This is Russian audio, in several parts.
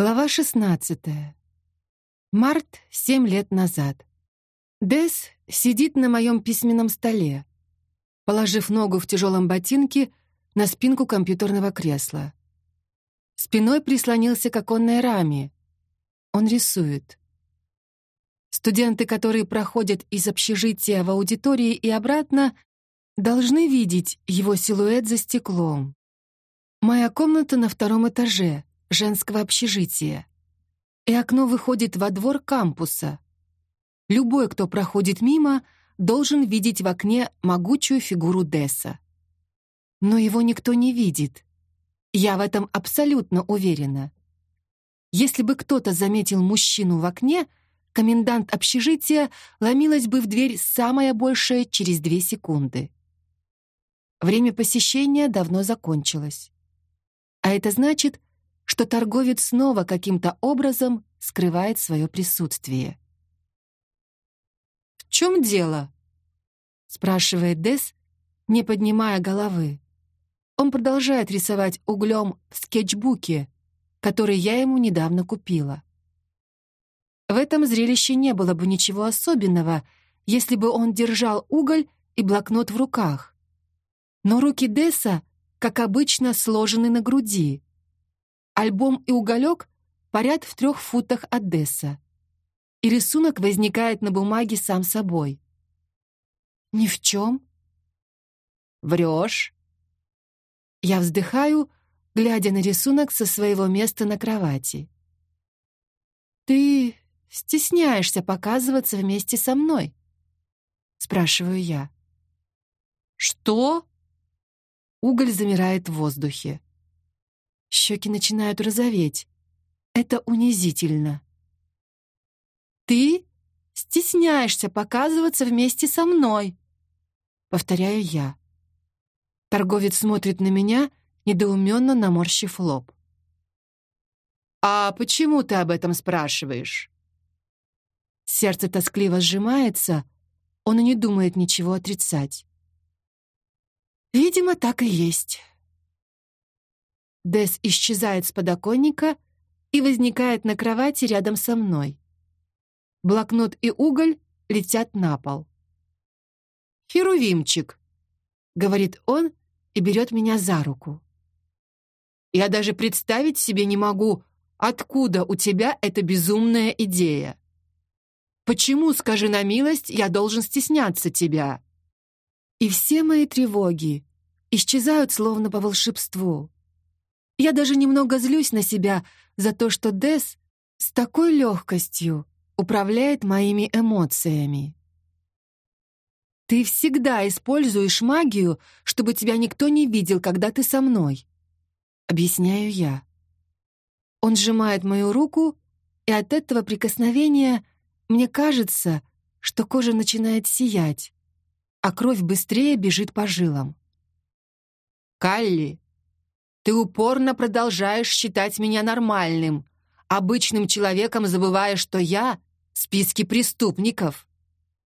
Глава 16. Март семь лет назад. Дес сидит на моем письменном столе, положив ногу в тяжелом ботинке на спинку компьютерного кресла. Спиной прислонился к оконной раме. Он рисует. Студенты, которые проходят из общежития в аудитории и обратно, должны видеть его силуэт за стеклом. Моя комната на втором этаже — женского общежития. И окно выходит во двор кампуса. Любой, кто проходит мимо, должен видеть в окне могучую фигуру Десса. Но его никто не видит. Я в этом абсолютно уверена. Если бы кто-то заметил мужчину в окне, комендант общежития ломилась бы в дверь самое большее через две секунды. Время посещения давно закончилось. А это значит, что торговец снова каким-то образом скрывает свое присутствие. «В чем дело?» — спрашивает Дес, не поднимая головы. Он продолжает рисовать углем в скетчбуке, который я ему недавно купила. В этом зрелище не было бы ничего особенного, если бы он держал уголь и блокнот в руках. Но руки Десса, как обычно, сложены на груди. Альбом и уголек парят в трех футах от Десса. И рисунок возникает на бумаге сам собой. Ни в чем. Врешь. Я вздыхаю, глядя на рисунок со своего места на кровати. «Ты стесняешься показываться вместе со мной?» Спрашиваю я. «Что?» Уголь замирает в воздухе. Щеки начинают розоветь. Это унизительно. «Ты стесняешься показываться вместе со мной», — повторяю я. Торговец смотрит на меня, недоуменно наморщив лоб. «А почему ты об этом спрашиваешь?» Сердце тоскливо сжимается, он и не думает ничего отрицать. «Видимо, так и есть». Дес исчезает с подоконника и возникает на кровати рядом со мной. Блокнот и уголь летят на пол. «Херувимчик», — говорит он и берет меня за руку. «Я даже представить себе не могу, откуда у тебя эта безумная идея. Почему, скажи на милость, я должен стесняться тебя?» И все мои тревоги исчезают словно по волшебству. Я даже немного злюсь на себя за то, что Дес с такой легкостью управляет моими эмоциями. Ты всегда используешь магию, чтобы тебя никто не видел, когда ты со мной. Объясняю я. Он сжимает мою руку, и от этого прикосновения мне кажется, что кожа начинает сиять, а кровь быстрее бежит по жилам. «Калли, ты упорно продолжаешь считать меня нормальным, обычным человеком, забывая, что я — в списке преступников,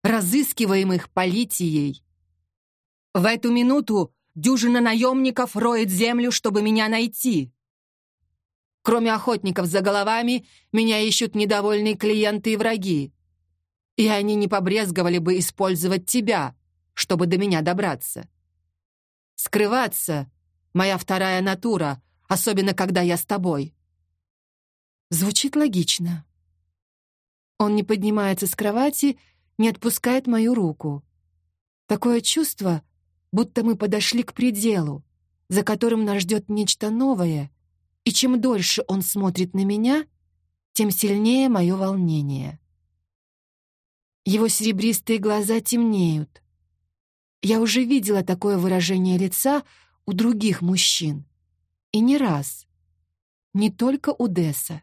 разыскиваемых полицией. В эту минуту дюжина наемников роет землю, чтобы меня найти. Кроме охотников за головами, меня ищут недовольные клиенты и враги. И они не побрезговали бы использовать тебя, чтобы до меня добраться. Скрываться моя вторая натура, особенно когда я с тобой». Звучит логично. Он не поднимается с кровати, не отпускает мою руку. Такое чувство, будто мы подошли к пределу, за которым нас ждет нечто новое, и чем дольше он смотрит на меня, тем сильнее мое волнение. Его серебристые глаза темнеют. Я уже видела такое выражение лица у других мужчин. И не раз. Не только у Десса.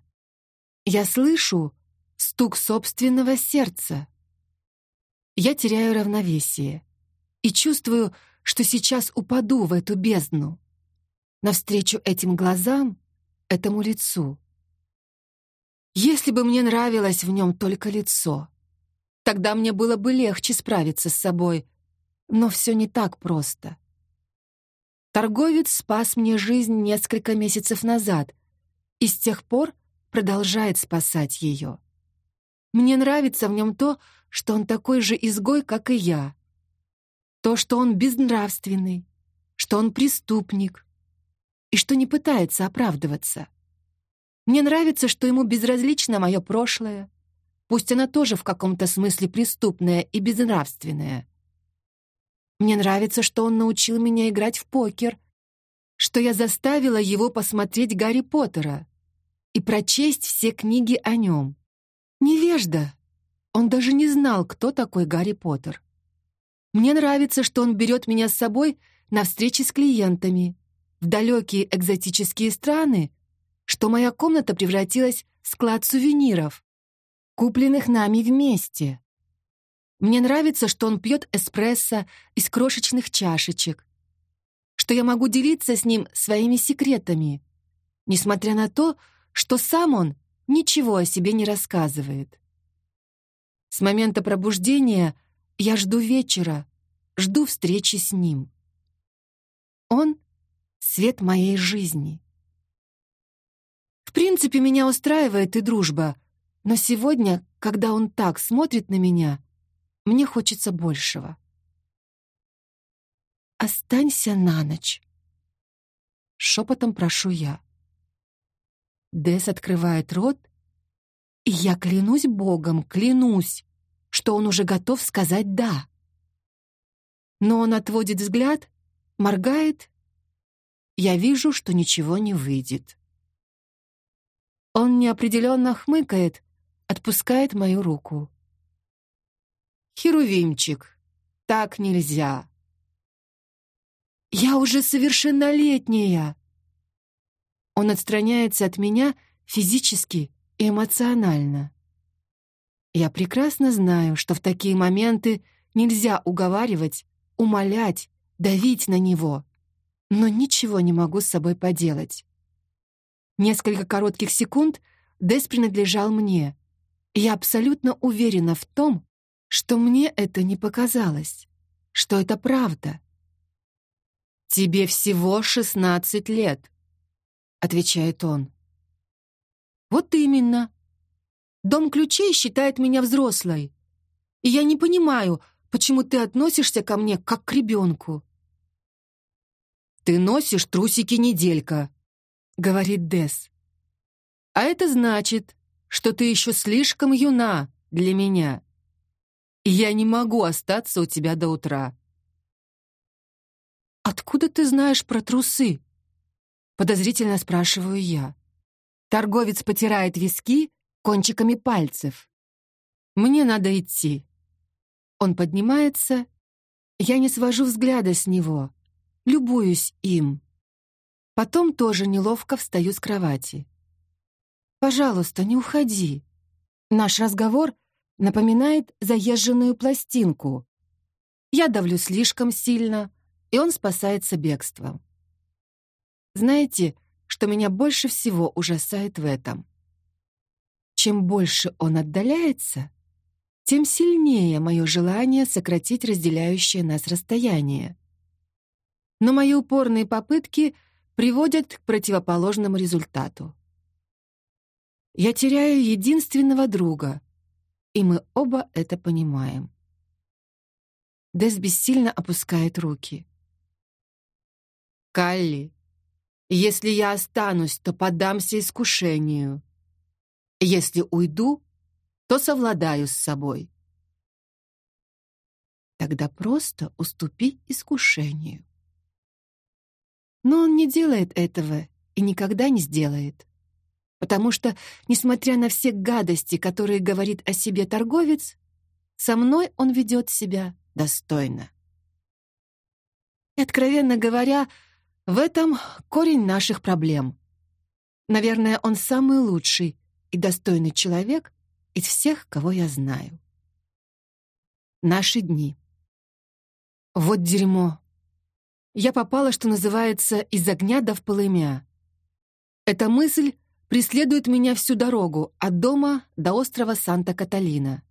Я слышу стук собственного сердца. Я теряю равновесие и чувствую, что сейчас упаду в эту бездну. Навстречу этим глазам, этому лицу. Если бы мне нравилось в нем только лицо, тогда мне было бы легче справиться с собой, но все не так просто. Торговец спас мне жизнь несколько месяцев назад, и с тех пор продолжает спасать ее. Мне нравится в нем то, что он такой же изгой, как и я. То, что он безнравственный, что он преступник и что не пытается оправдываться. Мне нравится, что ему безразлично мое прошлое, пусть она тоже в каком-то смысле преступная и безнравственная. Мне нравится, что он научил меня играть в покер, что я заставила его посмотреть Гарри Поттера и прочесть все книги о нем. Невежда. Он даже не знал, кто такой Гарри Поттер. Мне нравится, что он берет меня с собой на встречи с клиентами, в далекие экзотические страны, что моя комната превратилась в склад сувениров, купленных нами вместе. Мне нравится, что он пьет эспрессо из крошечных чашечек, что я могу делиться с ним своими секретами, несмотря на то, что сам он ничего о себе не рассказывает. С момента пробуждения я жду вечера, жду встречи с ним. Он — свет моей жизни. В принципе, меня устраивает и дружба, но сегодня, когда он так смотрит на меня, мне хочется большего. «Останься на ночь», — шепотом прошу я. Дес открывает рот, и я клянусь Богом, клянусь, что он уже готов сказать «да». Но он отводит взгляд, моргает. Я вижу, что ничего не выйдет. Он неопределенно хмыкает, отпускает мою руку. «Херувимчик, так нельзя!» «Я уже совершеннолетняя!» Он отстраняется от меня физически и эмоционально. Я прекрасно знаю, что в такие моменты нельзя уговаривать, умолять, давить на него, но ничего не могу с собой поделать. Несколько коротких секунд Дэс принадлежал мне, я абсолютно уверена в том, что мне это не показалось, что это правда. «Тебе всего шестнадцать лет», — отвечает он. «Вот именно. Дом ключей считает меня взрослой. И я не понимаю, почему ты относишься ко мне как к ребенку». «Ты носишь трусики неделька», — говорит Дес. «А это значит, что ты еще слишком юна для меня, я не могу остаться у тебя до утра». «Откуда ты знаешь про трусы?» Подозрительно спрашиваю я. Торговец потирает виски кончиками пальцев. Мне надо идти. Он поднимается. Я не свожу взгляда с него. Любуюсь им. Потом тоже неловко встаю с кровати. «Пожалуйста, не уходи». Наш разговор напоминает заезженную пластинку. Я давлю слишком сильно, и он спасается бегством. Знаете, что меня больше всего ужасает в этом? Чем больше он отдаляется, тем сильнее мое желание сократить разделяющее нас расстояние. Но мои упорные попытки приводят к противоположному результату. Я теряю единственного друга, и мы оба это понимаем. Дес бессильно опускает руки. «Калли, если я останусь, то поддамся искушению. Если уйду, то совладаю с собой. Тогда просто уступи искушению. Но он не делает этого и никогда не сделает. Потому что, несмотря на все гадости, которые говорит о себе торговец, со мной он ведет себя достойно. И, откровенно говоря, в этом корень наших проблем. Наверное, он самый лучший и достойный человек из всех, кого я знаю. Наши дни. Вот дерьмо. Я попала, что называется, из огня до в полымя. Эта мысль преследует меня всю дорогу от дома до острова Санта-Каталина.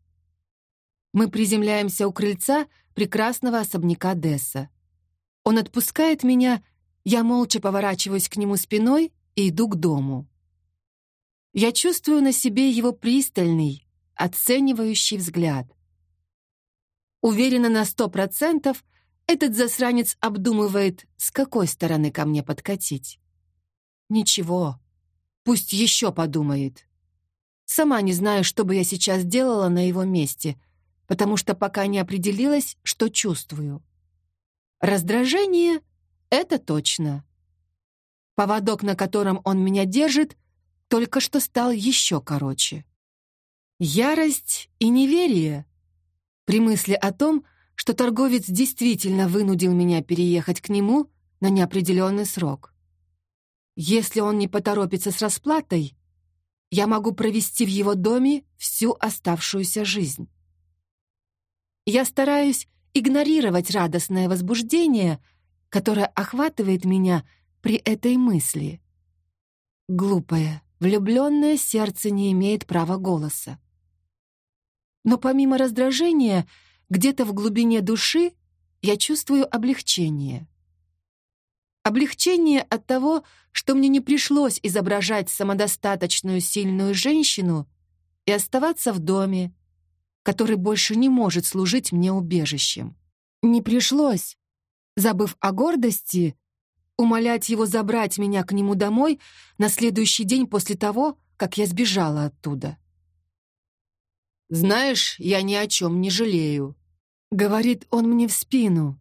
Мы приземляемся у крыльца прекрасного особняка Десса. Он отпускает меня я молча поворачиваюсь к нему спиной и иду к дому. Я чувствую на себе его пристальный, оценивающий взгляд. Уверена на сто процентов, этот засранец обдумывает, с какой стороны ко мне подкатить. Ничего, пусть еще подумает. Сама не знаю, что бы я сейчас делала на его месте, потому что пока не определилась, что чувствую. Раздражение — это точно. Поводок, на котором он меня держит, только что стал еще короче. Ярость и неверие. При мысли о том, что торговец действительно вынудил меня переехать к нему на неопределенный срок. Если он не поторопится с расплатой, я могу провести в его доме всю оставшуюся жизнь. Я стараюсь игнорировать радостное возбуждение, которое охватывает меня при этой мысли. Глупое, влюбленное сердце не имеет права голоса. Но помимо раздражения, где-то в глубине души я чувствую облегчение. Облегчение от того, что мне не пришлось изображать самодостаточную сильную женщину и оставаться в доме, который больше не может служить мне убежищем. Не пришлось, забыв о гордости, умолять его забрать меня к нему домой на следующий день после того, как я сбежала оттуда. «Знаешь, я ни о чем не жалею», — говорит он мне в спину,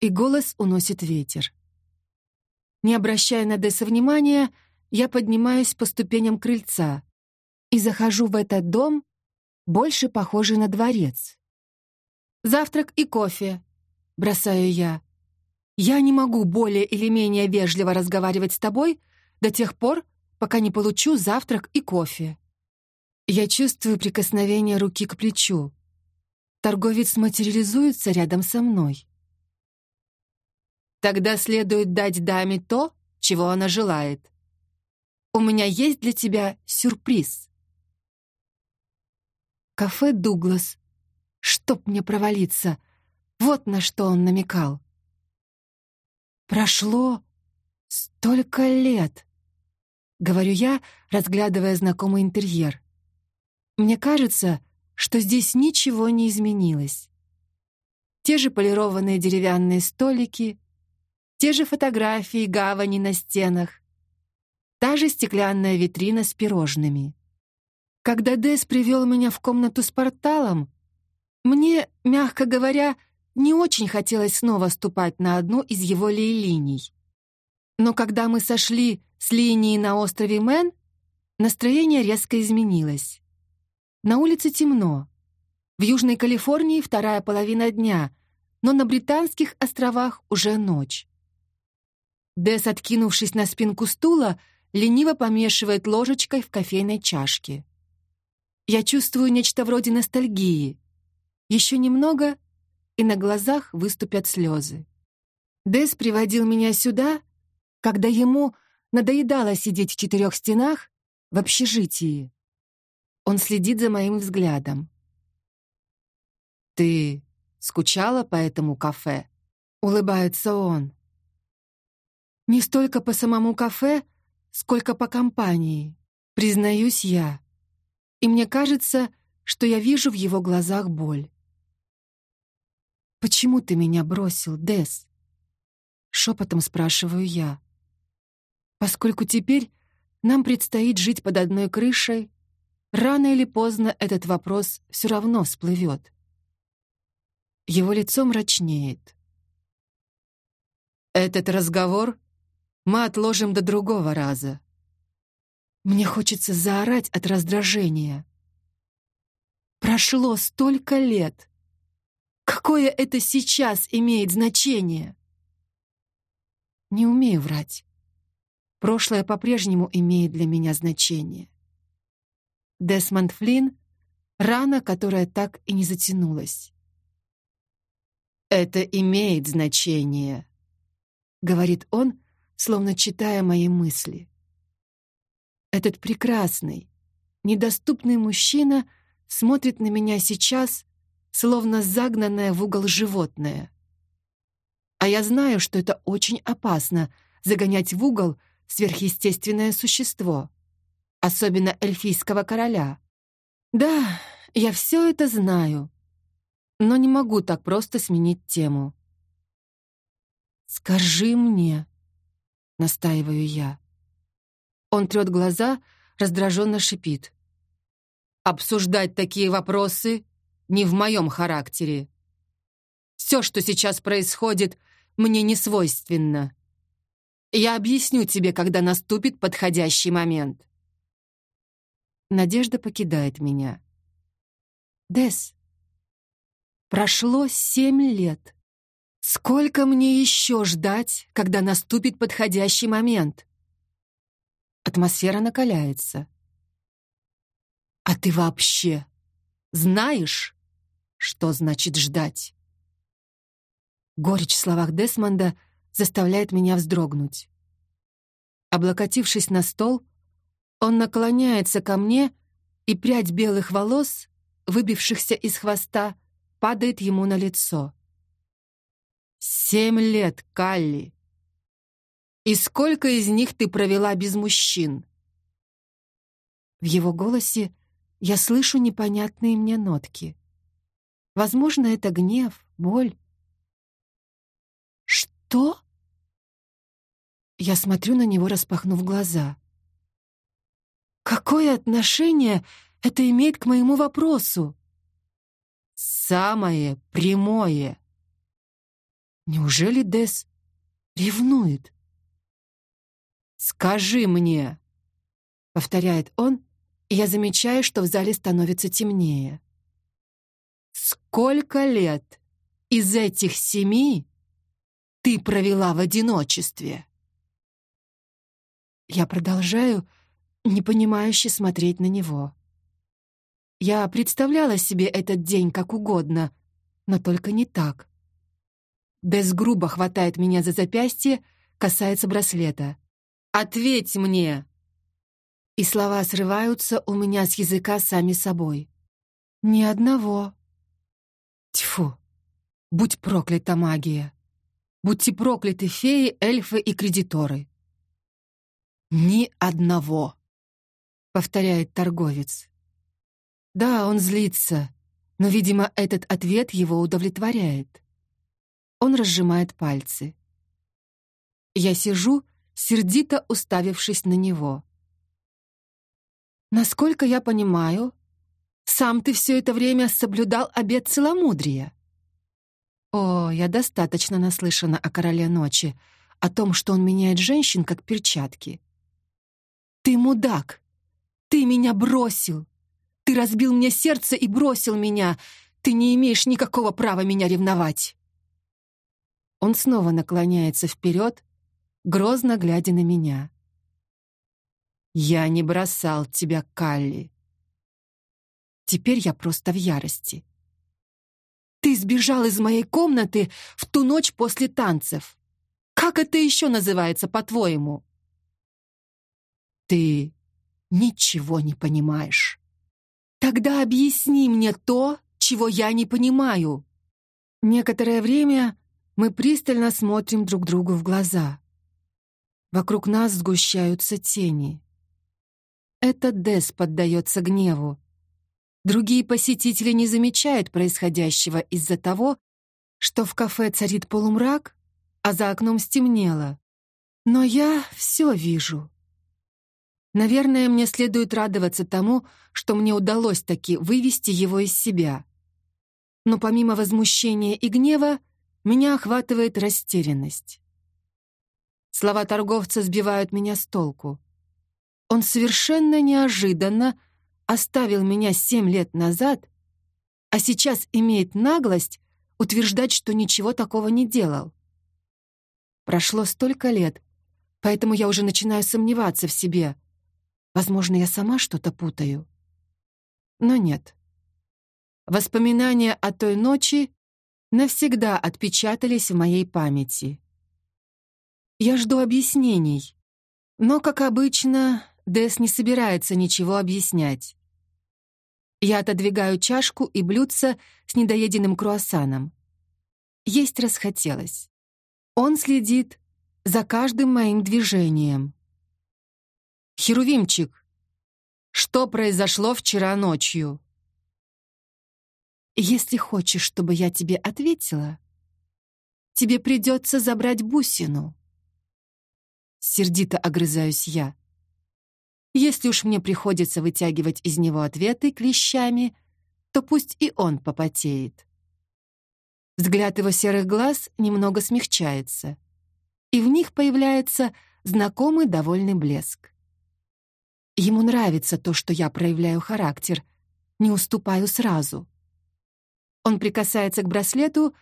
и голос уносит ветер. Не обращая на Десса внимания, я поднимаюсь по ступеням крыльца и захожу в этот дом, больше похожий на дворец. «Завтрак и кофе», — бросаю я. «Я не могу более или менее вежливо разговаривать с тобой до тех пор, пока не получу завтрак и кофе». Я чувствую прикосновение руки к плечу. Торговец материализуется рядом со мной. Тогда следует дать даме то, чего она желает. У меня есть для тебя сюрприз. Кафе «Дуглас». Чтоб мне провалиться. Вот на что он намекал. Прошло столько лет, говорю я, разглядывая знакомый интерьер. Мне кажется, что здесь ничего не изменилось. Те же полированные деревянные столики, те же фотографии гавани на стенах, та же стеклянная витрина с пирожными. Когда Дэс привел меня в комнату с порталом, мне, мягко говоря, не очень хотелось снова ступать на одну из его линий. Но когда мы сошли с линии на острове Мэн, настроение резко изменилось. На улице темно. В Южной Калифорнии вторая половина дня, но на Британских островах уже ночь. Дес, откинувшись на спинку стула, лениво помешивает ложечкой в кофейной чашке. Я чувствую нечто вроде ностальгии. Еще немного, и на глазах выступят слезы. Дес приводил меня сюда, когда ему надоедало сидеть в четырех стенах в общежитии. Он следит за моим взглядом. «Ты скучала по этому кафе?» — улыбается он. «Не столько по самому кафе, сколько по компании, признаюсь я. И мне кажется, что я вижу в его глазах боль. «Почему ты меня бросил, Дес?» Шепотом спрашиваю я. Поскольку теперь нам предстоит жить под одной крышей, Рано или поздно этот вопрос все равно всплывет. Его лицо мрачнеет. «Этот разговор мы отложим до другого раза». Мне хочется заорать от раздражения. Прошло столько лет. Какое это сейчас имеет значение? Не умею врать. Прошлое по-прежнему имеет для меня значение. Десмонд Флинн — рана, которая так и не затянулась. «Это имеет значение», — говорит он, словно читая мои мысли. Этот прекрасный, недоступный мужчина смотрит на меня сейчас, словно загнанное в угол животное. А я знаю, что это очень опасно — загонять в угол сверхъестественное существо — особенно эльфийского короля. Да, я все это знаю, но не могу так просто сменить тему. «Скажи мне», — настаиваю я. Он трет глаза, раздраженно шипит. «Обсуждать такие вопросы не в моем характере. Все, что сейчас происходит, мне не свойственно. Я объясню тебе, когда наступит подходящий момент». Надежда покидает меня. «Дес, прошло семь лет. Сколько мне еще ждать, когда наступит подходящий момент?» Атмосфера накаляется. «А ты вообще знаешь, что значит ждать?» Горечь в словах Десмонда заставляет меня вздрогнуть. Облокотившись на стол, он наклоняется ко мне, и прядь белых волос, выбившихся из хвоста, падает ему на лицо. «Семь лет, Калли! И сколько из них ты провела без мужчин?» В его голосе я слышу непонятные мне нотки. Возможно, это гнев, боль. «Что?» Я смотрю на него, распахнув глаза. «Какое отношение это имеет к моему вопросу?» «Самое прямое!» Неужели Дес ревнует? «Скажи мне!» — повторяет он, и я замечаю, что в зале становится темнее. «Сколько лет из этих семи ты провела в одиночестве?» Я продолжаю непонимающе смотреть на него. Я представляла себе этот день как угодно, но только не так. Дес грубо хватает меня за запястье, касается браслета. «Ответь мне!» И слова срываются у меня с языка сами собой. «Ни одного». Тьфу! Будь проклята магия! Будьте прокляты феи, эльфы и кредиторы! «Ни одного», — повторяет торговец. Да, он злится, но, видимо, этот ответ его удовлетворяет. Он разжимает пальцы. Я сижу, сердито уставившись на него. Насколько я понимаю, сам ты все это время соблюдал обет целомудрия. О, я достаточно наслышана о короле ночи, о том, что он меняет женщин как перчатки. Ты мудак! Ты меня бросил! Ты разбил мне сердце и бросил меня! Ты не имеешь никакого права меня ревновать!» Он снова наклоняется вперед, грозно глядя на меня. «Я не бросал тебя, Калли!» Теперь я просто в ярости. «Ты сбежал из моей комнаты в ту ночь после танцев. Как это еще называется, по-твоему?» «Ты ничего не понимаешь». «Тогда объясни мне то, чего я не понимаю». Некоторое время мы пристально смотрим друг другу в глаза. Вокруг нас сгущаются тени. Это Дес поддается гневу. Другие посетители не замечают происходящего из-за того, что в кафе царит полумрак, а за окном стемнело. Но я все вижу. Наверное, мне следует радоваться тому, что мне удалось таки вывести его из себя. Но помимо возмущения и гнева, меня охватывает растерянность. Слова торговца сбивают меня с толку. Он совершенно неожиданно оставил меня семь лет назад, а сейчас имеет наглость утверждать, что ничего такого не делал. Прошло столько лет, поэтому я уже начинаю сомневаться в себе. Возможно, я сама что-то путаю. Но нет. Воспоминания о той ночи навсегда отпечатались в моей памяти. Я жду объяснений, но, как обычно, Дэс не собирается ничего объяснять. Я отодвигаю чашку и блюдце с недоеденным круассаном. Есть расхотелось. Он следит за каждым моим движением. «Херувимчик, Что произошло вчера ночью? Если хочешь, чтобы я тебе ответила, тебе придется забрать бусину. Сердито огрызаюсь я. Если уж мне приходится вытягивать из него ответы клещами, то пусть и он попотеет. Взгляд его серых глаз немного смягчается, и в них появляется знакомый довольный блеск. Ему нравится то, что я проявляю характер, не уступаю сразу. Он прикасается к браслету,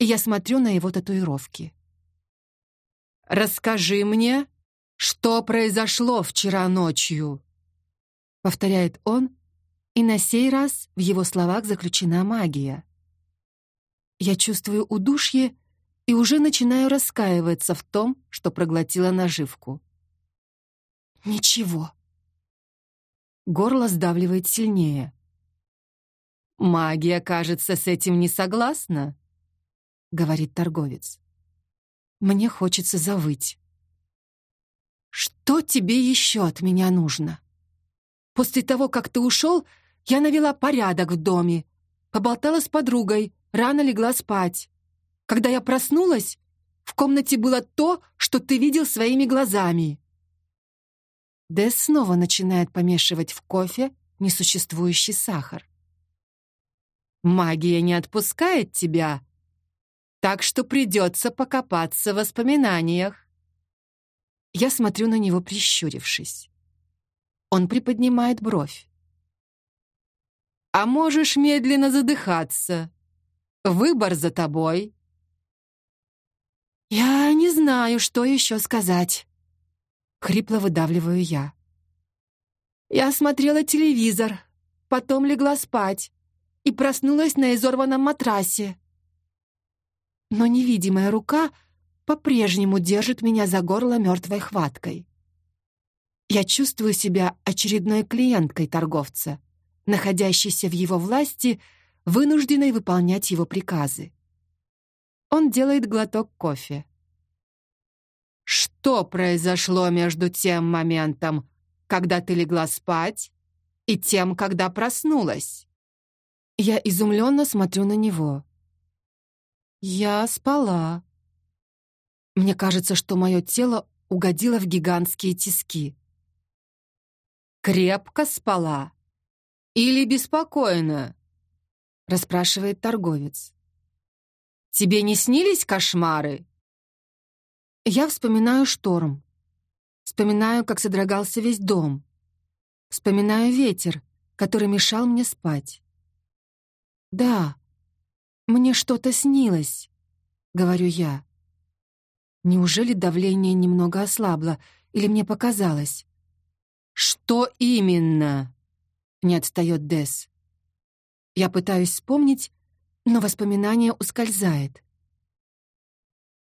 и я смотрю на его татуировки. «Расскажи мне, что произошло вчера ночью?» Повторяет он, и на сей раз в его словах заключена магия. Я чувствую удушье и уже начинаю раскаиваться в том, что проглотила наживку. «Ничего», Горло сдавливает сильнее. «Магия, кажется, с этим не согласна», — говорит торговец. Мне хочется завыть. «Что тебе еще от меня нужно? После того, как ты ушел, я навела порядок в доме, поболтала с подругой, рано легла спать. Когда я проснулась, в комнате было то, что ты видел своими глазами. Дэс снова начинает помешивать в кофе несуществующий сахар. «Магия не отпускает тебя, так что придется покопаться в воспоминаниях». Я смотрю на него, прищурившись. Он приподнимает бровь. «А можешь медленно задыхаться. Выбор за тобой». «Я не знаю, что еще сказать». Хрипло выдавливаю я. Я смотрела телевизор, потом легла спать и проснулась на изорванном матрасе. Но невидимая рука по-прежнему держит меня за горло мертвой хваткой. Я чувствую себя очередной клиенткой торговца, находящейся в его власти, вынужденной выполнять его приказы. Он делает глоток кофе. Что произошло между тем моментом, когда ты легла спать, и тем, когда проснулась?» Я изумленно смотрю на него. «Я спала». Мне кажется, что мое тело угодило в гигантские тиски. «Крепко спала? Или беспокойно?» расспрашивает торговец. «Тебе не снились кошмары?» Я вспоминаю шторм. Вспоминаю, как содрогался весь дом. Вспоминаю ветер, который мешал мне спать. «Да, мне что-то снилось», — говорю я. Неужели давление немного ослабло, или мне показалось? «Что именно?» — не отстает Дес. Я пытаюсь вспомнить, но воспоминание ускользает.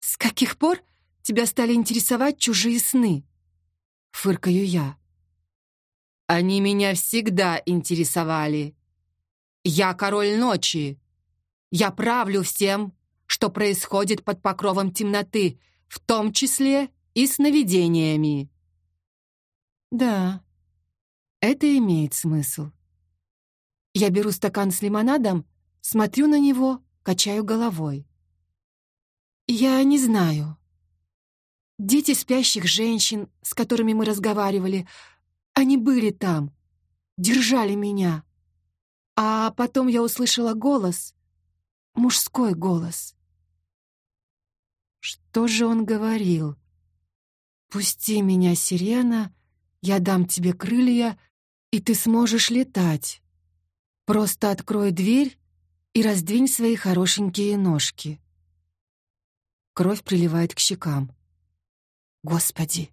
«С каких пор тебя стали интересовать чужие сны?» Фыркаю я. «Они меня всегда интересовали. Я король ночи. Я правлю всем, что происходит под покровом темноты, в том числе и сновидениями». «Да, это имеет смысл». Я беру стакан с лимонадом, смотрю на него, качаю головой. «Я не знаю. Дети спящих женщин, с которыми мы разговаривали, они были там, держали меня. А потом я услышала голос, мужской голос. Что же он говорил? «Пусти меня, сирена, я дам тебе крылья, и ты сможешь летать. Просто открой дверь и раздвинь свои хорошенькие ножки». Кровь приливает к щекам. Господи!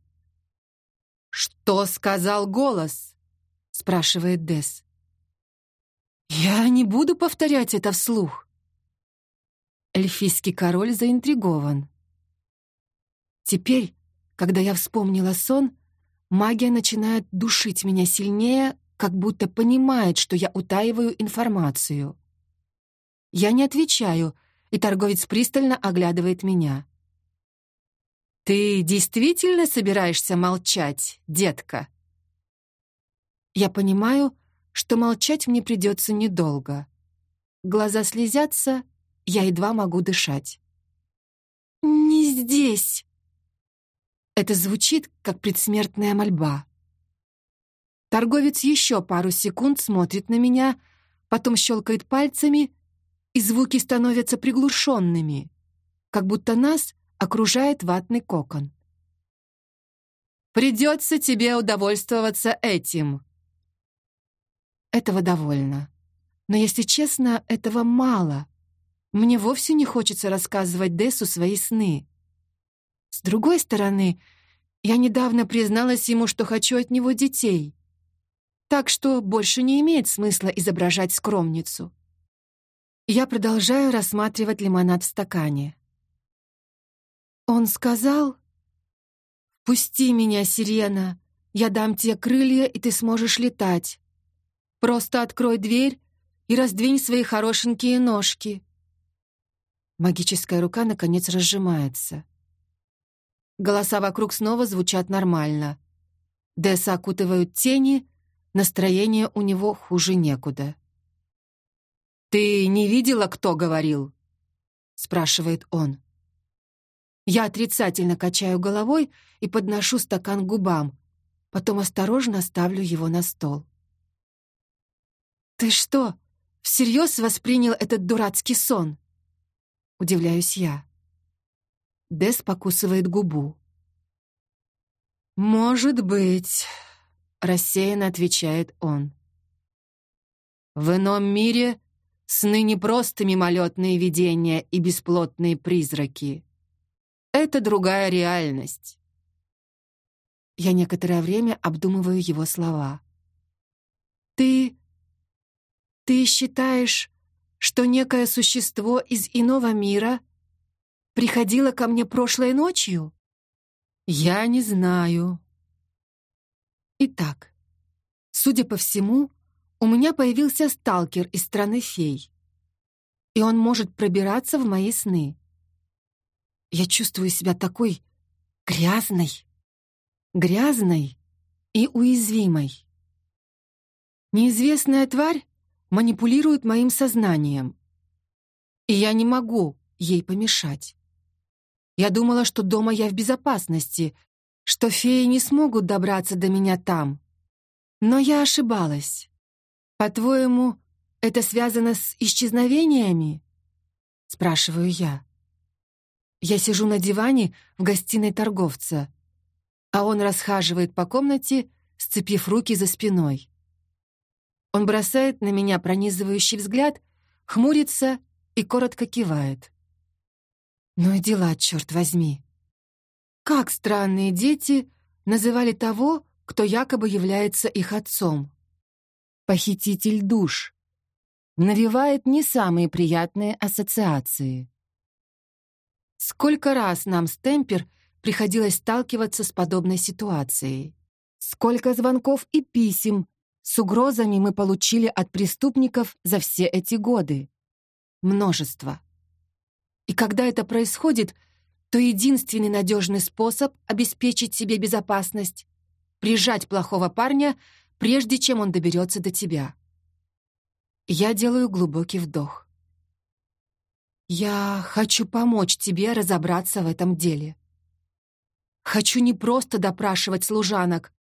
«Что сказал голос?» — спрашивает Дес. «Я не буду повторять это вслух». Эльфийский король заинтригован. Теперь, когда я вспомнила сон, магия начинает душить меня сильнее, как будто понимает, что я утаиваю информацию. Я не отвечаю, и торговец пристально оглядывает меня. «Ты действительно собираешься молчать, детка?» Я понимаю, что молчать мне придется недолго. Глаза слезятся, я едва могу дышать. «Не здесь!» Это звучит, как предсмертная мольба. Торговец еще пару секунд смотрит на меня, потом щелкает пальцами, и звуки становятся приглушенными, как будто нас окружает ватный кокон. «Придется тебе удовольствоваться этим». Этого довольно. Но, если честно, этого мало. Мне вовсе не хочется рассказывать Дессу свои сны. С другой стороны, я недавно призналась ему, что хочу от него детей. Так что больше не имеет смысла изображать скромницу. Я продолжаю рассматривать лимонад в стакане. Он сказал, «Пусти меня, сирена, я дам тебе крылья, и ты сможешь летать. Просто открой дверь и раздвинь свои хорошенькие ножки». Магическая рука, наконец, разжимается. Голоса вокруг снова звучат нормально. Десса окутывают тени, настроение у него хуже некуда. «Ты не видела, кто говорил?» — спрашивает он. Я отрицательно качаю головой и подношу стакан к губам, потом осторожно ставлю его на стол. «Ты что, всерьез воспринял этот дурацкий сон?» Удивляюсь я. Дес покусывает губу. «Может быть», — рассеянно отвечает он. «В ином мире сны не просто мимолетные видения и бесплотные призраки. Это другая реальность». Я некоторое время обдумываю его слова. «Ты... ты считаешь, что некое существо из иного мира — приходила ко мне прошлой ночью? Я не знаю. Итак, судя по всему, у меня появился сталкер из страны фей. И он может пробираться в мои сны. Я чувствую себя такой грязной, грязной и уязвимой. Неизвестная тварь манипулирует моим сознанием, и я не могу ей помешать. Я думала, что дома я в безопасности, что феи не смогут добраться до меня там. Но я ошибалась. По-твоему, это связано с исчезновениями? Спрашиваю я. Я сижу на диване в гостиной торговца, а он расхаживает по комнате, сцепив руки за спиной. Он бросает на меня пронизывающий взгляд, хмурится и коротко кивает. Ну и дела, черт возьми. Как странные дети называли того, кто якобы является их отцом. Похититель душ. Навевает не самые приятные ассоциации. Сколько раз нам с Темпер приходилось сталкиваться с подобной ситуацией. Сколько звонков и писем с угрозами мы получили от преступников за все эти годы. Множество. И когда это происходит, то единственный надежный способ обеспечить себе безопасность — прижать плохого парня, прежде чем он доберется до тебя. Я делаю глубокий вдох. Я хочу помочь тебе разобраться в этом деле. Хочу не просто допрашивать служанок,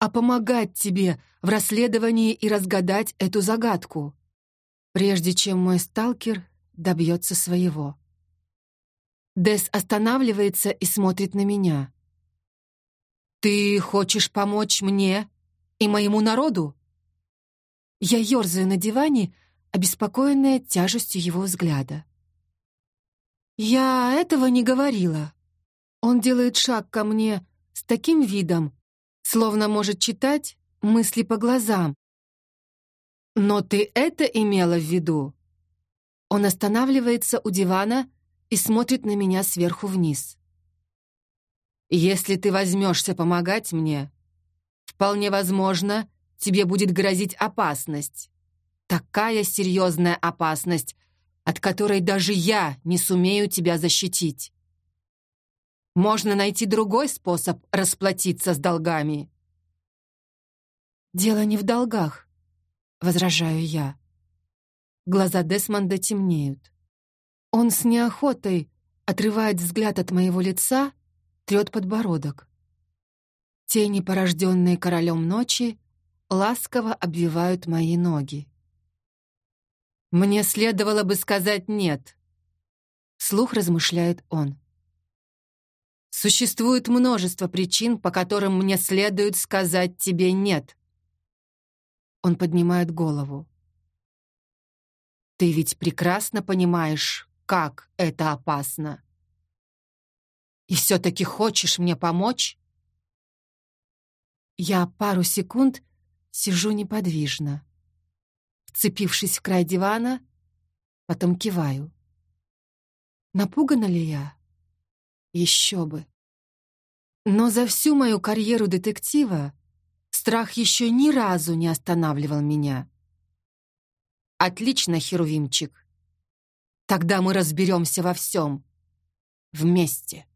а помогать тебе в расследовании и разгадать эту загадку, прежде чем мой сталкер добьется своего. Дес останавливается и смотрит на меня. «Ты хочешь помочь мне и моему народу?» Я ерзаю на диване, обеспокоенная тяжестью его взгляда. «Я этого не говорила». Он делает шаг ко мне с таким видом, словно может читать мысли по глазам. «Но ты это имела в виду?» Он останавливается у дивана и смотрит на меня сверху вниз. «Если ты возьмешься помогать мне, вполне возможно, тебе будет грозить опасность. Такая серьезная опасность, от которой даже я не сумею тебя защитить. Можно найти другой способ расплатиться с долгами». «Дело не в долгах», — возражаю я. Глаза Десмонда темнеют. Он с неохотой отрывает взгляд от моего лица, трет подбородок. Тени, порожденные королем ночи, ласково обвивают мои ноги. «Мне следовало бы сказать «нет», — слух размышляет он. «Существует множество причин, по которым мне следует сказать тебе «нет». Он поднимает голову. «Ты ведь прекрасно понимаешь, как это опасно. И все-таки хочешь мне помочь?» Я пару секунд сижу неподвижно, вцепившись в край дивана, потом киваю. Напугана ли я? Еще бы. Но за всю мою карьеру детектива страх еще ни разу не останавливал меня. Отлично, Херувимчик. Тогда мы разберемся во всем. Вместе.